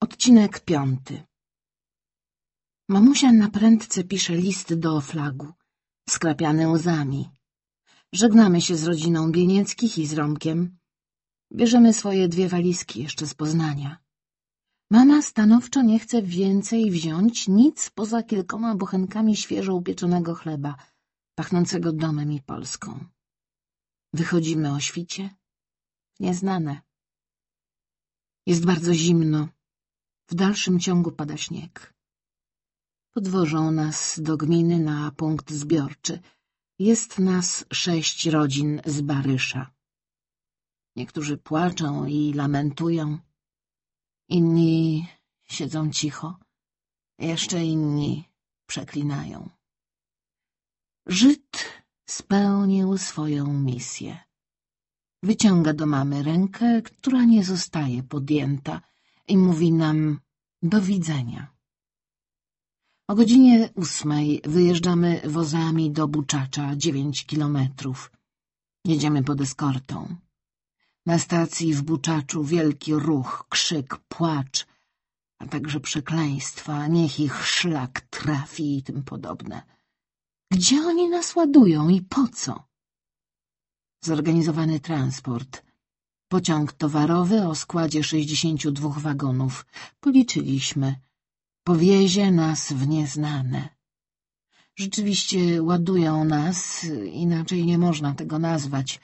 Odcinek piąty Mamusia na prędce pisze listy do flagu, skrapiane łzami. Żegnamy się z rodziną Bienieckich i z Romkiem. Bierzemy swoje dwie walizki jeszcze z Poznania. Mama stanowczo nie chce więcej wziąć nic poza kilkoma bochenkami świeżo upieczonego chleba, pachnącego domem i Polską. Wychodzimy o świcie. Nieznane. Jest bardzo zimno. W dalszym ciągu pada śnieg. Podwożą nas do gminy na punkt zbiorczy. Jest nas sześć rodzin z Barysza. Niektórzy płaczą i lamentują. Inni siedzą cicho. Jeszcze inni przeklinają. Żyd spełnił swoją misję. Wyciąga do mamy rękę, która nie zostaje podjęta i mówi nam do widzenia. O godzinie ósmej wyjeżdżamy wozami do Buczacza, dziewięć kilometrów. Jedziemy pod eskortą. Na stacji w Buczaczu wielki ruch, krzyk, płacz, a także przekleństwa, niech ich szlak trafi i tym podobne. Gdzie oni nas ładują i po co? Zorganizowany transport. Pociąg towarowy o składzie 62 wagonów. Policzyliśmy. Powiezie nas w nieznane. Rzeczywiście ładują nas, inaczej nie można tego nazwać.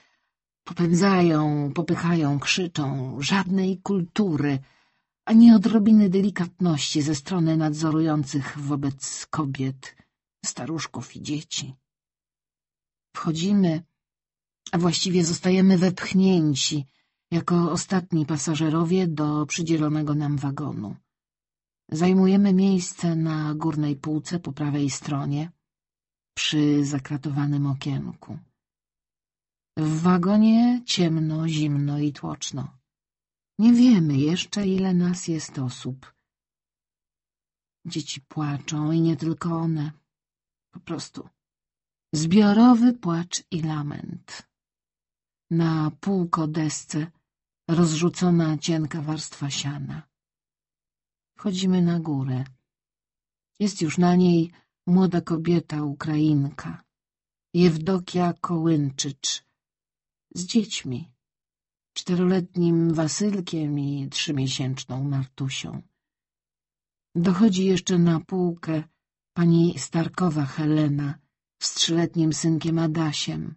Popędzają, popychają, krzyczą. Żadnej kultury, ani odrobiny delikatności ze strony nadzorujących wobec kobiet, staruszków i dzieci. Wchodzimy a właściwie zostajemy wepchnięci jako ostatni pasażerowie do przydzielonego nam wagonu. Zajmujemy miejsce na górnej półce po prawej stronie, przy zakratowanym okienku. W wagonie ciemno, zimno i tłoczno. Nie wiemy jeszcze, ile nas jest osób. Dzieci płaczą i nie tylko one. Po prostu zbiorowy płacz i lament. Na półkodesce rozrzucona cienka warstwa siana. Wchodzimy na górę. Jest już na niej młoda kobieta, Ukrainka, Jewdokia Kołynczycz, z dziećmi, czteroletnim Wasylkiem i trzymiesięczną Martusią. Dochodzi jeszcze na półkę pani Starkowa Helena z trzyletnim synkiem Adasiem.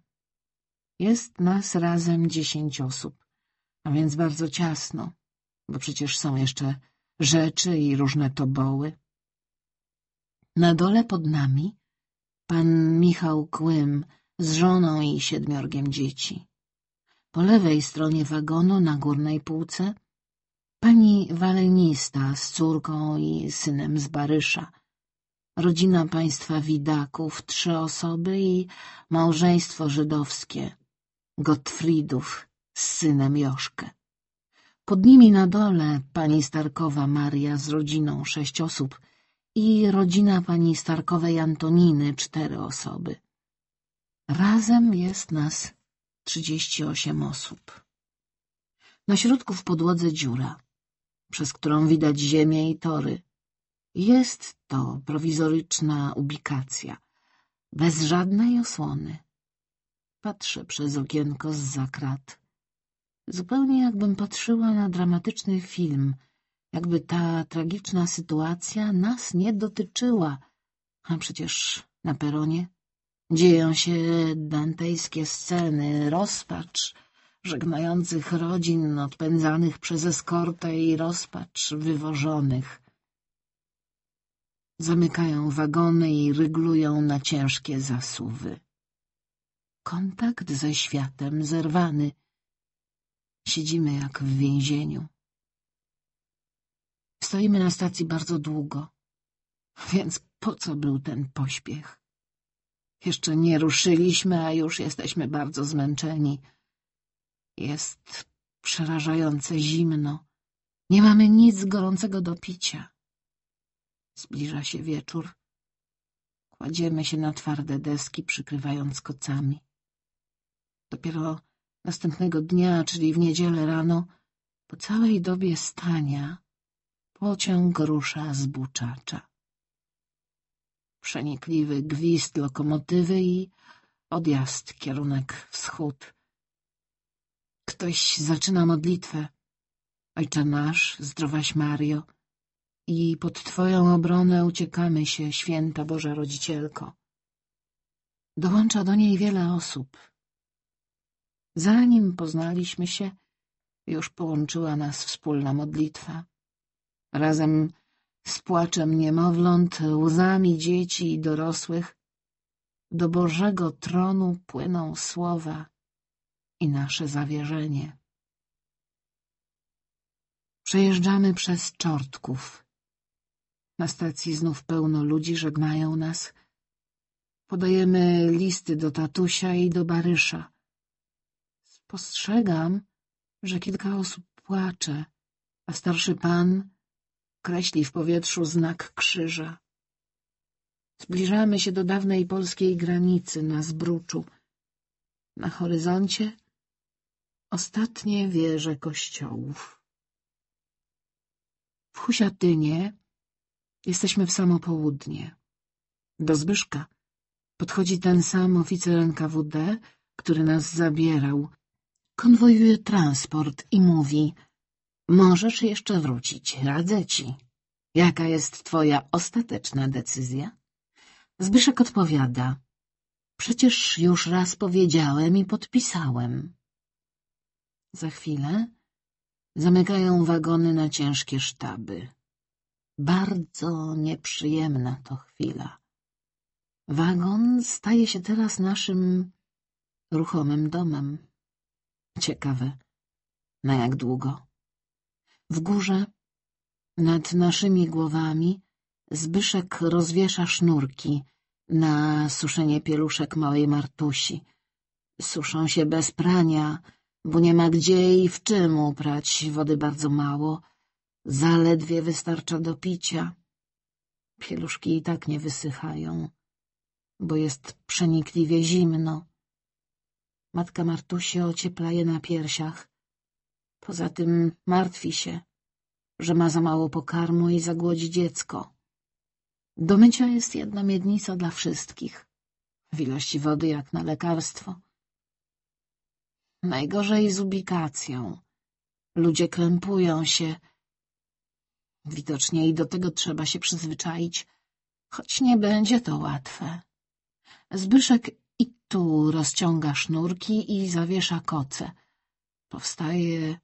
Jest nas razem dziesięć osób, a więc bardzo ciasno, bo przecież są jeszcze rzeczy i różne toboły. Na dole pod nami pan Michał Kłym z żoną i siedmiorgiem dzieci. Po lewej stronie wagonu na górnej półce pani walenista z córką i synem z Barysza, rodzina państwa Widaków, trzy osoby i małżeństwo żydowskie, Gottfriedów z synem Joszkę. Pod nimi na dole pani Starkowa Maria z rodziną sześć osób i rodzina pani Starkowej Antoniny cztery osoby. Razem jest nas trzydzieści osiem osób. Na środku w podłodze dziura, przez którą widać ziemię i tory. Jest to prowizoryczna ubikacja, bez żadnej osłony. Patrzę przez okienko z zakrat. Zupełnie jakbym patrzyła na dramatyczny film, jakby ta tragiczna sytuacja nas nie dotyczyła, a przecież na peronie dzieją się dantejskie sceny, rozpacz żegnających rodzin odpędzanych przez eskortę i rozpacz wywożonych. Zamykają wagony i ryglują na ciężkie zasuwy. Kontakt ze światem zerwany. Siedzimy jak w więzieniu. Stoimy na stacji bardzo długo, więc po co był ten pośpiech? Jeszcze nie ruszyliśmy, a już jesteśmy bardzo zmęczeni. Jest przerażające zimno. Nie mamy nic gorącego do picia. Zbliża się wieczór. Kładziemy się na twarde deski, przykrywając kocami. Dopiero następnego dnia, czyli w niedzielę rano, po całej dobie stania, Pociąg rusza z Buczacza. Przenikliwy gwizd lokomotywy i odjazd, kierunek wschód. Ktoś zaczyna modlitwę. Ojcze nasz, zdrowaś Mario, i pod Twoją obronę uciekamy się, święta Boża Rodzicielko. Dołącza do niej wiele osób. Zanim poznaliśmy się, już połączyła nas wspólna modlitwa. Razem z płaczem niemowląt, łzami dzieci i dorosłych, do Bożego tronu płyną słowa i nasze zawierzenie. Przejeżdżamy przez Czortków. Na stacji znów pełno ludzi żegnają nas. Podajemy listy do tatusia i do Barysza. Spostrzegam, że kilka osób płacze, a starszy pan kreśli w powietrzu znak krzyża. Zbliżamy się do dawnej polskiej granicy na Zbruczu. Na horyzoncie ostatnie wieże kościołów. W Husiatynie jesteśmy w samo południe. Do Zbyszka podchodzi ten sam oficer NKWD, który nas zabierał. Konwojuje transport i mówi — Możesz jeszcze wrócić, radzę ci. Jaka jest twoja ostateczna decyzja? Zbyszek odpowiada — Przecież już raz powiedziałem i podpisałem. Za chwilę zamykają wagony na ciężkie sztaby. Bardzo nieprzyjemna to chwila. Wagon staje się teraz naszym ruchomym domem. Ciekawe, na jak długo. W górze, nad naszymi głowami, Zbyszek rozwiesza sznurki na suszenie pieluszek małej Martusi. Suszą się bez prania, bo nie ma gdzie i w czym uprać, wody bardzo mało, zaledwie wystarcza do picia. Pieluszki i tak nie wysychają, bo jest przenikliwie zimno. Matka Martusi ociepla je na piersiach. Poza tym martwi się, że ma za mało pokarmu i zagłodzi dziecko. Do mycia jest jedna miednica dla wszystkich, w ilości wody jak na lekarstwo. Najgorzej z ubikacją. Ludzie krępują się. Widocznie i do tego trzeba się przyzwyczaić, choć nie będzie to łatwe. Zbyszek i tu rozciąga sznurki i zawiesza koce. Powstaje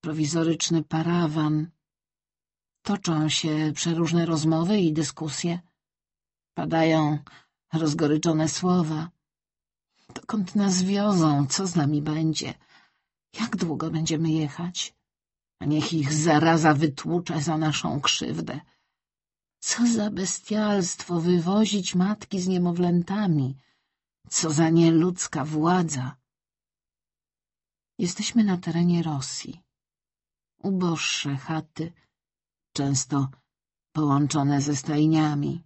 prowizoryczny parawan. Toczą się przeróżne rozmowy i dyskusje. Padają rozgoryczone słowa. Dokąd nas wiozą? Co z nami będzie? Jak długo będziemy jechać? A niech ich zaraza wytłucze za naszą krzywdę. Co za bestialstwo wywozić matki z niemowlętami. Co za nieludzka władza. Jesteśmy na terenie Rosji. Uboższe chaty, często połączone ze stajniami.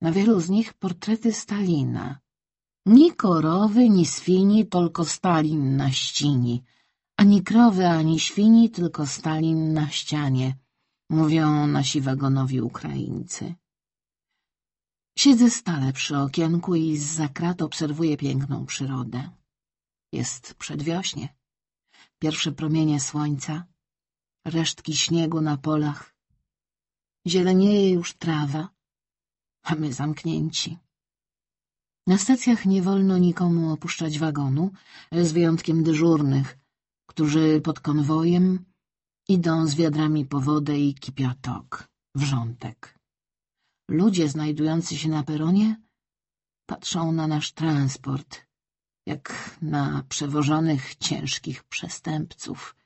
Na wielu z nich portrety Stalina. Ni korowy, ni swini, tylko Stalin na ścini. Ani krowy, ani świni, tylko Stalin na ścianie, mówią nasi wagonowi Ukraińcy. Siedzę stale przy okienku i z zakrat obserwuję piękną przyrodę. Jest przedwiośnie. Pierwsze promienie słońca, resztki śniegu na polach. Zielenieje już trawa, a my zamknięci. Na stacjach nie wolno nikomu opuszczać wagonu, z wyjątkiem dyżurnych, którzy pod konwojem idą z wiadrami po wodę i kipiatok, wrzątek. Ludzie znajdujący się na peronie patrzą na nasz transport, jak na przewożonych ciężkich przestępców.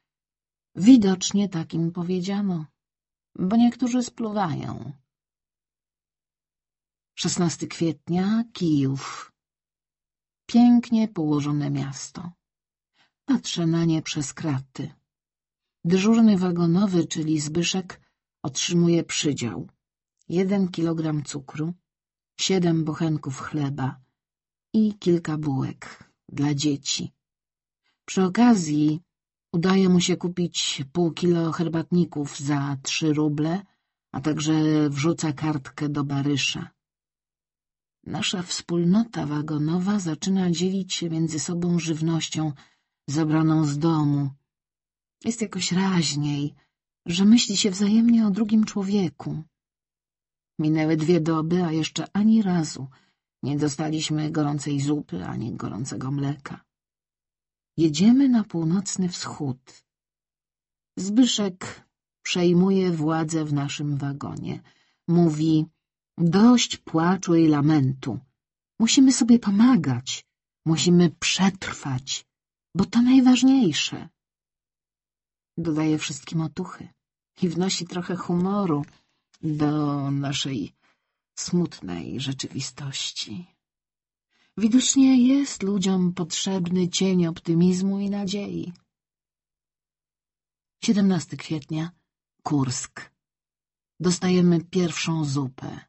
Widocznie takim powiedziano, bo niektórzy spluwają. 16 kwietnia, Kijów. Pięknie położone miasto. Patrzę na nie przez kraty. Dyżurny wagonowy, czyli Zbyszek, otrzymuje przydział. Jeden kilogram cukru, siedem bochenków chleba i kilka bułek dla dzieci. Przy okazji Udaje mu się kupić pół kilo herbatników za trzy ruble, a także wrzuca kartkę do Barysza. Nasza wspólnota wagonowa zaczyna dzielić się między sobą żywnością zabraną z domu. Jest jakoś raźniej, że myśli się wzajemnie o drugim człowieku. Minęły dwie doby, a jeszcze ani razu nie dostaliśmy gorącej zupy ani gorącego mleka. Jedziemy na północny wschód. Zbyszek przejmuje władzę w naszym wagonie. Mówi, dość płaczu i lamentu. Musimy sobie pomagać. Musimy przetrwać, bo to najważniejsze. Dodaje wszystkim otuchy i wnosi trochę humoru do naszej smutnej rzeczywistości. Widocznie jest ludziom potrzebny cień optymizmu i nadziei. 17 kwietnia, Kursk. Dostajemy pierwszą zupę.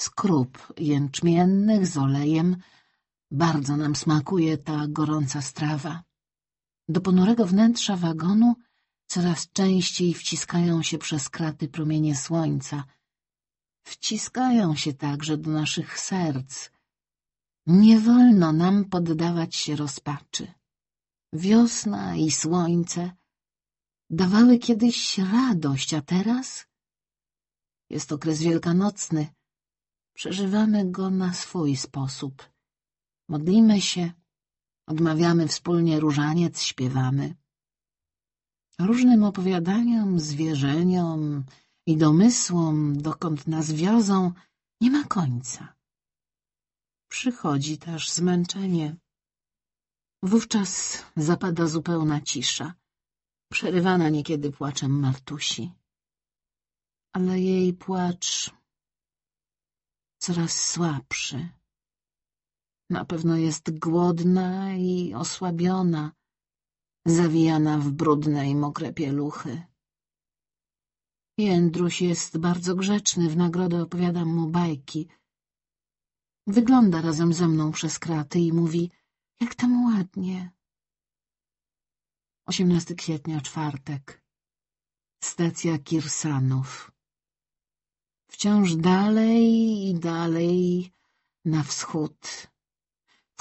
Skrup jęczmiennych z olejem. Bardzo nam smakuje ta gorąca strawa. Do ponurego wnętrza wagonu coraz częściej wciskają się przez kraty promienie słońca. Wciskają się także do naszych serc. Nie wolno nam poddawać się rozpaczy. Wiosna i słońce dawały kiedyś radość, a teraz jest okres wielkanocny. Przeżywamy go na swój sposób. Modlimy się, odmawiamy wspólnie różaniec, śpiewamy. Różnym opowiadaniom, zwierzeniom i domysłom, dokąd nas wiozą, nie ma końca. Przychodzi też zmęczenie. Wówczas zapada zupełna cisza, przerywana niekiedy płaczem Martusi. Ale jej płacz coraz słabszy. Na pewno jest głodna i osłabiona, zawijana w brudne i mokre pieluchy. Jędruś jest bardzo grzeczny, w nagrodę opowiadam mu bajki. Wygląda razem ze mną przez kraty i mówi, jak tam ładnie. 18 kwietnia, czwartek. Stacja Kirsanów. Wciąż dalej i dalej na wschód.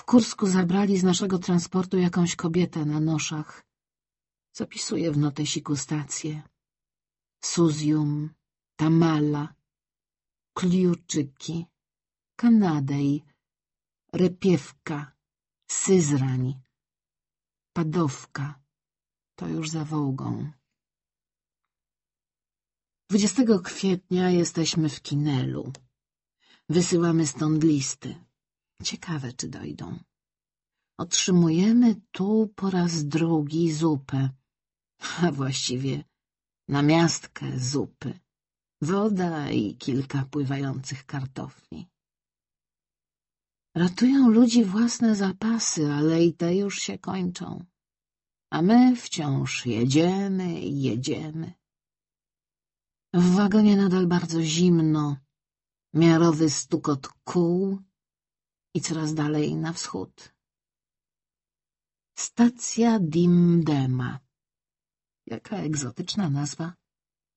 Kursku zabrali z naszego transportu jakąś kobietę na noszach. Zapisuję w notesiku stację. Suzium, Tamala, Kliuczyki, Kanadej, Repiewka, Syzrań, Padowka. To już za Wołgą. 20 kwietnia jesteśmy w Kinelu. Wysyłamy stąd listy. Ciekawe, czy dojdą. Otrzymujemy tu po raz drugi zupę, a właściwie namiastkę zupy, woda i kilka pływających kartofli. Ratują ludzi własne zapasy, ale i te już się kończą. A my wciąż jedziemy i jedziemy. W wagonie nadal bardzo zimno, miarowy stukot kół i coraz dalej na wschód. Stacja Dimdema. Jaka egzotyczna nazwa,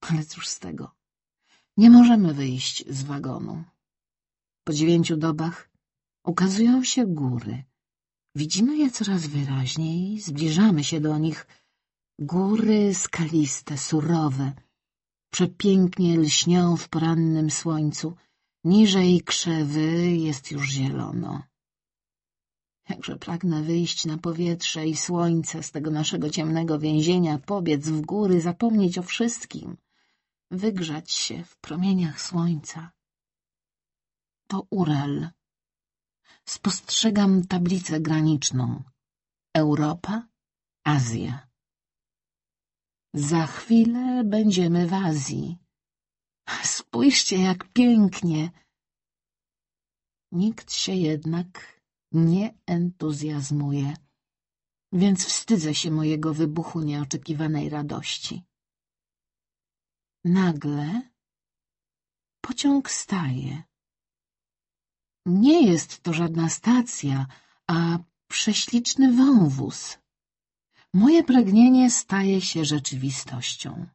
ale cóż z tego. Nie możemy wyjść z wagonu. Po dziewięciu dobach ukazują się góry. Widzimy je coraz wyraźniej, zbliżamy się do nich. Góry skaliste, surowe, przepięknie lśnią w porannym słońcu. Niżej krzewy jest już zielono. Jakże pragnę wyjść na powietrze i słońce z tego naszego ciemnego więzienia, pobiec w góry, zapomnieć o wszystkim, wygrzać się w promieniach słońca. To Urel. Spostrzegam tablicę graniczną. Europa, Azja. Za chwilę będziemy w Azji. Spójrzcie, jak pięknie. Nikt się jednak nie entuzjazmuje, więc wstydzę się mojego wybuchu nieoczekiwanej radości. Nagle pociąg staje. Nie jest to żadna stacja, a prześliczny wąwóz. Moje pragnienie staje się rzeczywistością.